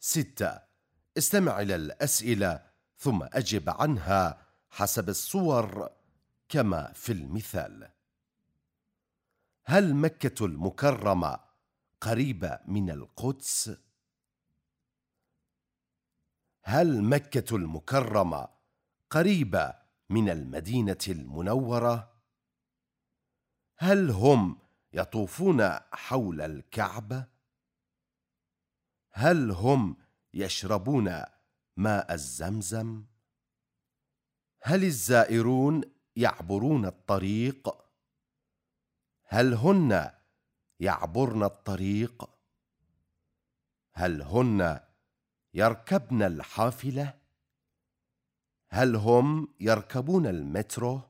ستة استمع إلى الأسئلة ثم أجب عنها حسب الصور كما في المثال هل مكة المكرمة قريبة من القدس؟ هل مكة المكرمة قريبة من المدينة المنورة؟ هل هم يطوفون حول الكعبة؟ هل هم يشربون ماء الزمزم؟ هل الزائرون يعبرون الطريق؟ هل هن يعبرن الطريق؟ هل هن يركبن الحافلة؟ هل هم يركبون المترو؟